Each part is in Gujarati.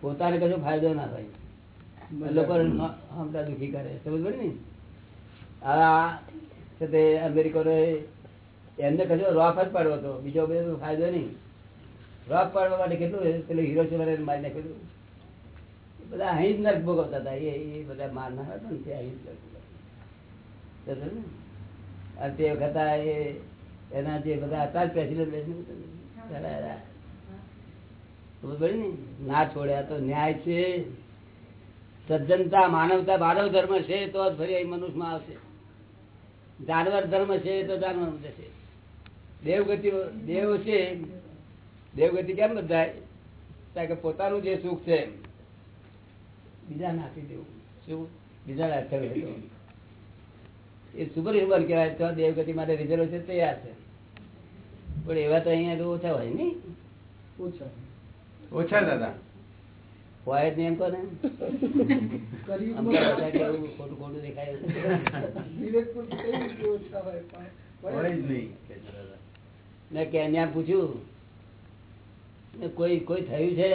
પોતાને કશો ફાયદો ના થાય. લોકો હમતા દુઃખી કરે. સમજ પડે ને? આ તે અમેરિકનો એમને કશો રોફ જ પાડવો હતો. બીજો બધો ફાયદો નહીં. રોફ પાડવા માટે કેટલું પેલું હીરો છે મારી નાખેલું બધા અહીં જ નર્ક ભોગવતા હતા. એ એ બધા મારનાર હતા ને તે અહીં જ નર્ક ભોગવતા. અને તે વખત એ એના જે બધા હતા જ પ્રેસિડેન્ટ ને છોડ્યા તો ન્યાય છે. સજ્જનતા, માનવતા માનવ ધર્મ છે તો ફરી અહીં મનુષ્યમાં આવશે. જાનવર ધર્મ છે તો જાનવર જશે દેવગતિ દેવ છે, દેવગતિ કેમ બધાય? કારણ કે પોતાનું જે સુખ છે, બીજા નાખી દેવું. શું? બીજા એ સુપર હ્યુમન કહેવાય, તો દેવગતિ માટે રિઝર્વ છે તૈયાર છે. પણ એવા તો અહીંયા તો ઓછા હોય નહીં? ઓછા. ઓછા દાદા. હોય જ નહીં એમ કહો ને. કળિયુગમાં અમુક બધા કે એવું ખોટું ખોટું દેખાય મેં કેન્યા પૂછ્યું કોઈ કોઈ થયું છે?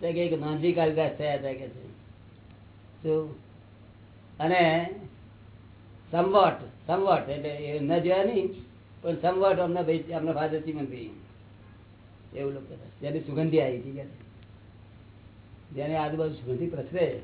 તે કે એક નાનજી કાલિદાસ થયા હતા કે છે. શું? અને સમવટ સમવટ એટલે એ ન જોયા નહીં પણ સમવટ અમને ભાઈ અમને ફાધર ચીમનભાઈ એવું લોકો જેની સુગંધી આવી હતી છે. આજુબાજુ સુગંધી પ્રસરે